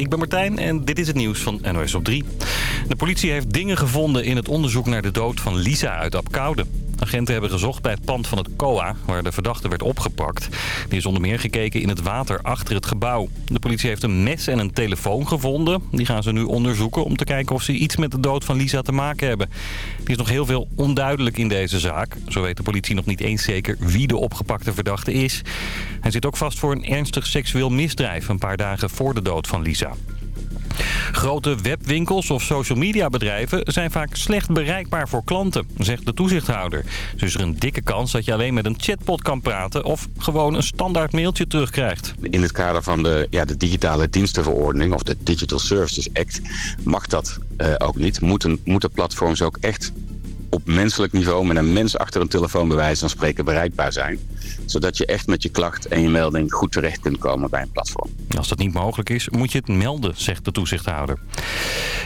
ik ben Martijn en dit is het nieuws van NOS op 3. De politie heeft dingen gevonden in het onderzoek naar de dood van Lisa uit Apkoude. Agenten hebben gezocht bij het pand van het COA, waar de verdachte werd opgepakt. Die is onder meer gekeken in het water achter het gebouw. De politie heeft een mes en een telefoon gevonden. Die gaan ze nu onderzoeken om te kijken of ze iets met de dood van Lisa te maken hebben. Er is nog heel veel onduidelijk in deze zaak. Zo weet de politie nog niet eens zeker wie de opgepakte verdachte is. Hij zit ook vast voor een ernstig seksueel misdrijf een paar dagen voor de dood van Lisa. Grote webwinkels of social media bedrijven zijn vaak slecht bereikbaar voor klanten, zegt de toezichthouder. Dus is er een dikke kans dat je alleen met een chatbot kan praten of gewoon een standaard mailtje terugkrijgt. In het kader van de, ja, de digitale dienstenverordening of de Digital Services Act mag dat uh, ook niet. Moeten, moeten platforms ook echt op menselijk niveau met een mens achter een telefoon bij spreken bereikbaar zijn. Zodat je echt met je klacht en je melding goed terecht kunt komen bij een platform. Als dat niet mogelijk is, moet je het melden, zegt de toezichthouder.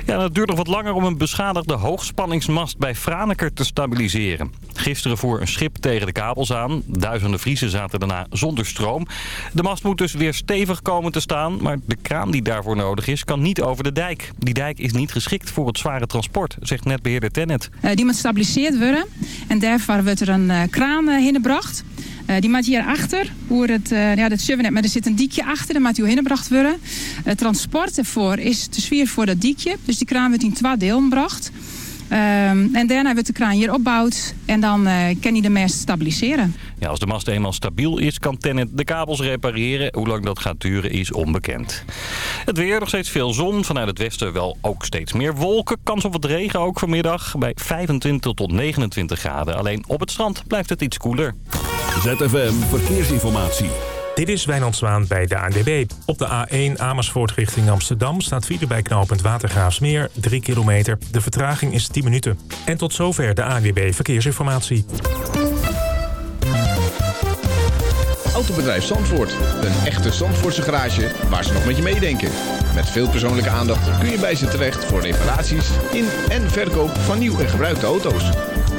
Ja, het duurt nog wat langer om een beschadigde hoogspanningsmast bij Franeker te stabiliseren. Gisteren voer een schip tegen de kabels aan. Duizenden Friesen zaten daarna zonder stroom. De mast moet dus weer stevig komen te staan. Maar de kraan die daarvoor nodig is, kan niet over de dijk. Die dijk is niet geschikt voor het zware transport, zegt netbeheerder Tennet. Uh, die moet gestabiliseerd worden. En daarvoor wordt er een uh, kraan uh. Uh, die moet hier achter, hoe het, uh, ja, dat zullen maar er zit een diekje achter, dat moet hier hinnebracht worden. Het transport ervoor is te zwier voor dat diekje, dus die kraan wordt in twee delen gebracht. Um, en daarna wordt de kraan hier opbouwd en dan uh, kan hij de mast stabiliseren. Ja, als de mast eenmaal stabiel is, kan Tennet de kabels repareren. Hoe lang dat gaat duren is onbekend. Het weer, nog steeds veel zon. Vanuit het westen wel ook steeds meer wolken. Kans op wat regen ook vanmiddag bij 25 tot 29 graden. Alleen op het strand blijft het iets koeler. ZFM Verkeersinformatie. Dit is Wijnand Zwaan bij de ANWB. Op de A1 Amersfoort richting Amsterdam staat file bij knooppunt Watergraafsmeer 3 kilometer. De vertraging is 10 minuten. En tot zover de ANWB Verkeersinformatie. Autobedrijf Zandvoort. Een echte Zandvoortse garage waar ze nog met je meedenken. Met veel persoonlijke aandacht kun je bij ze terecht voor reparaties in en verkoop van nieuw en gebruikte auto's.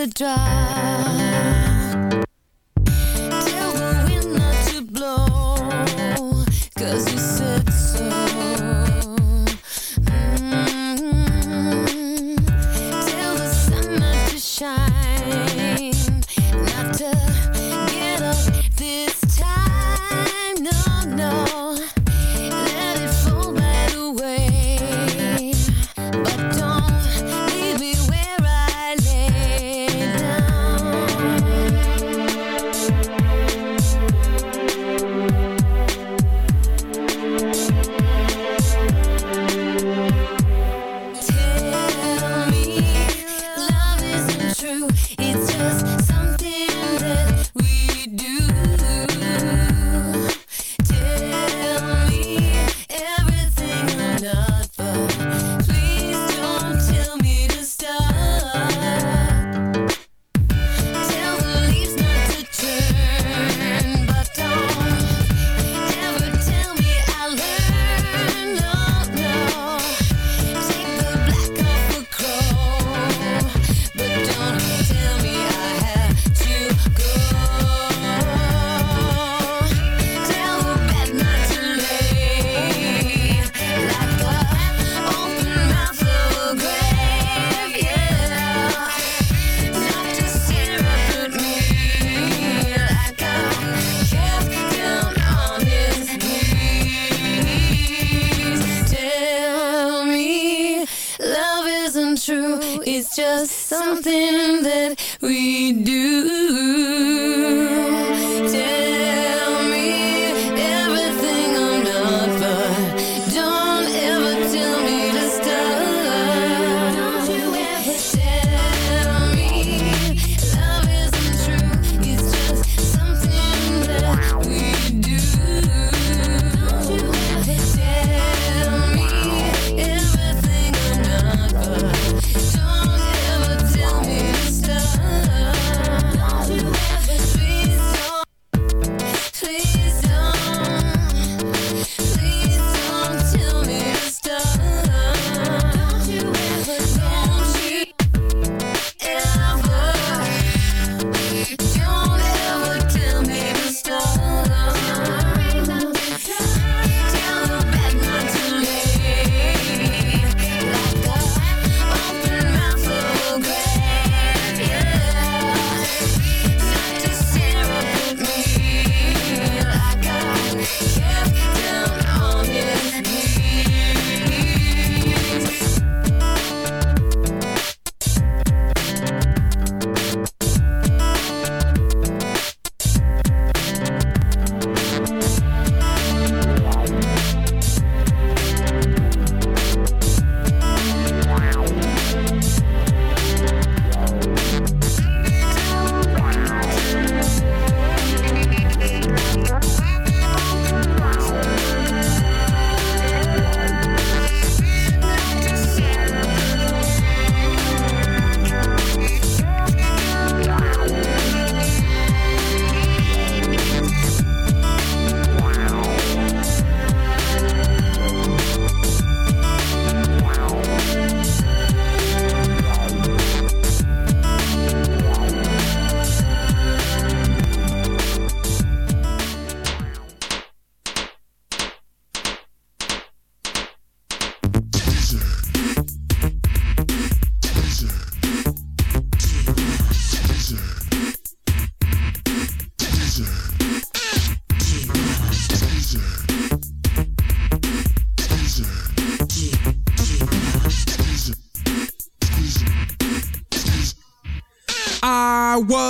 To drive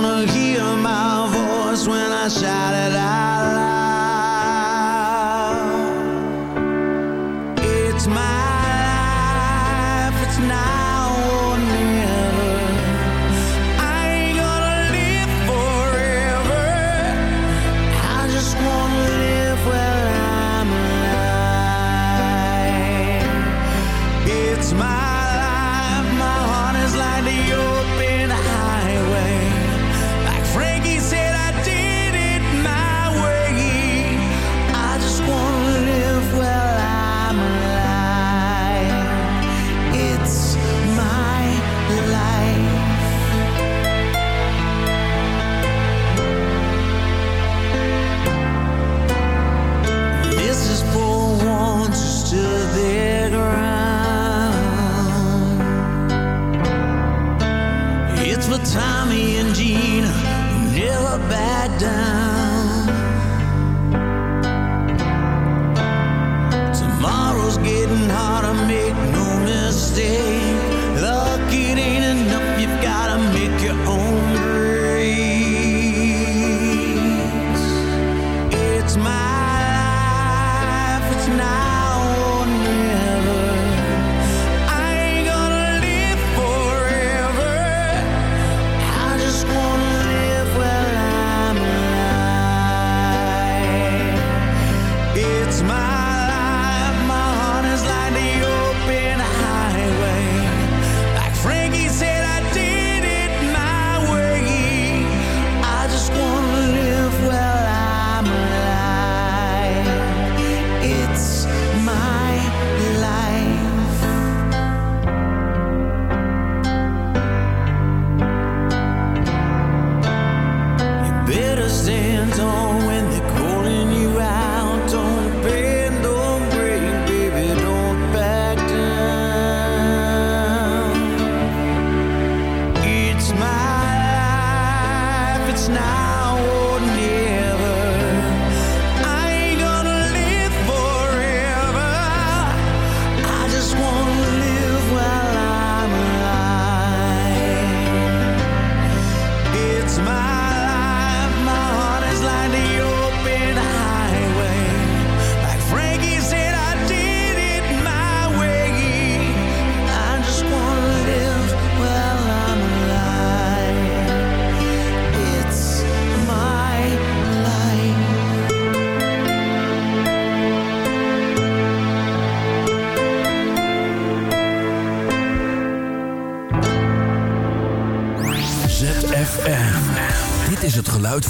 Gonna hear my voice when I shout it out loud.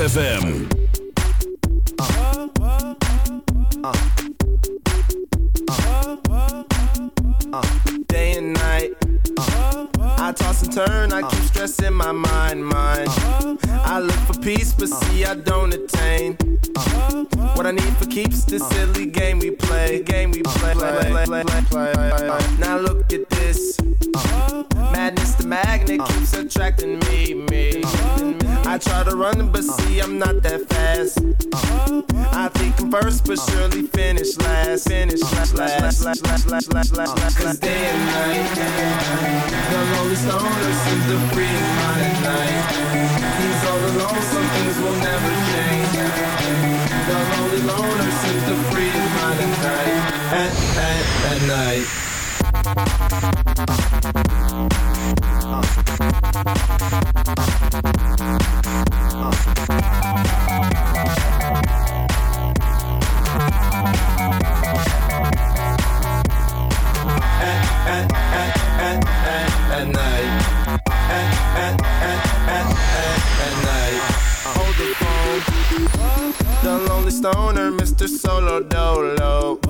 ZFM. at, at, at night. At, at, at, at night. At, at night. The lonely stoner, Mr. Solo Dolo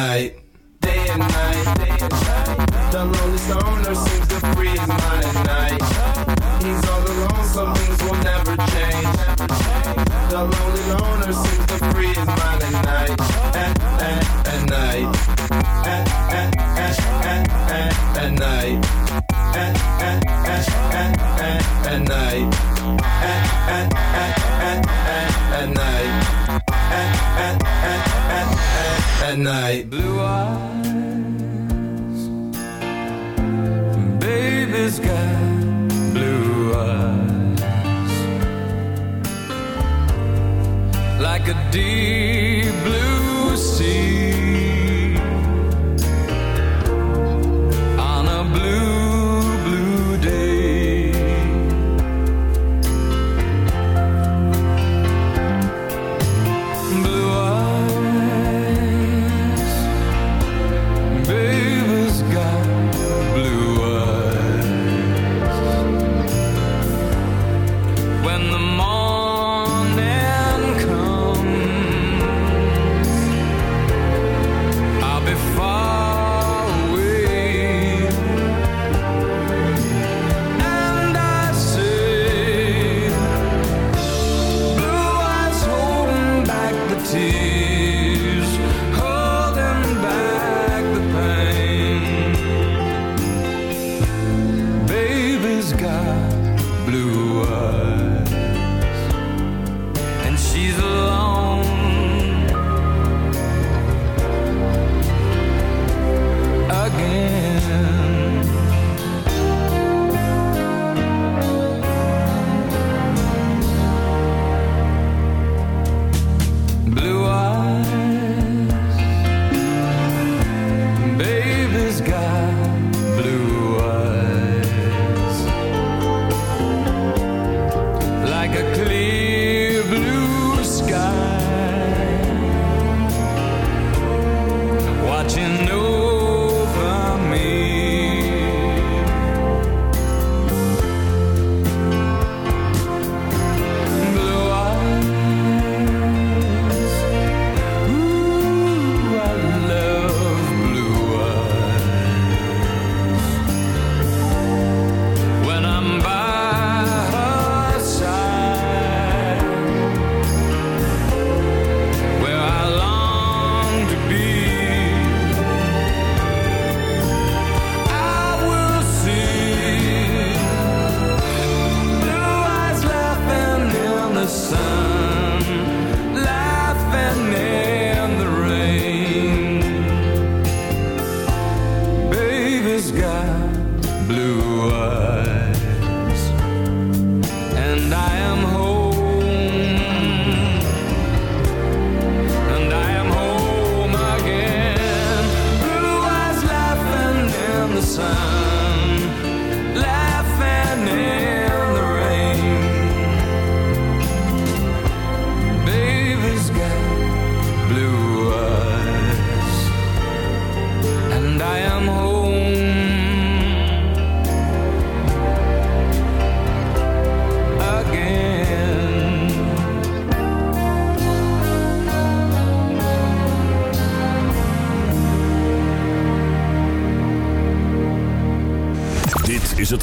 night. Day and night. The lonely song night. Blue eyes, baby's got blue eyes, like a deer.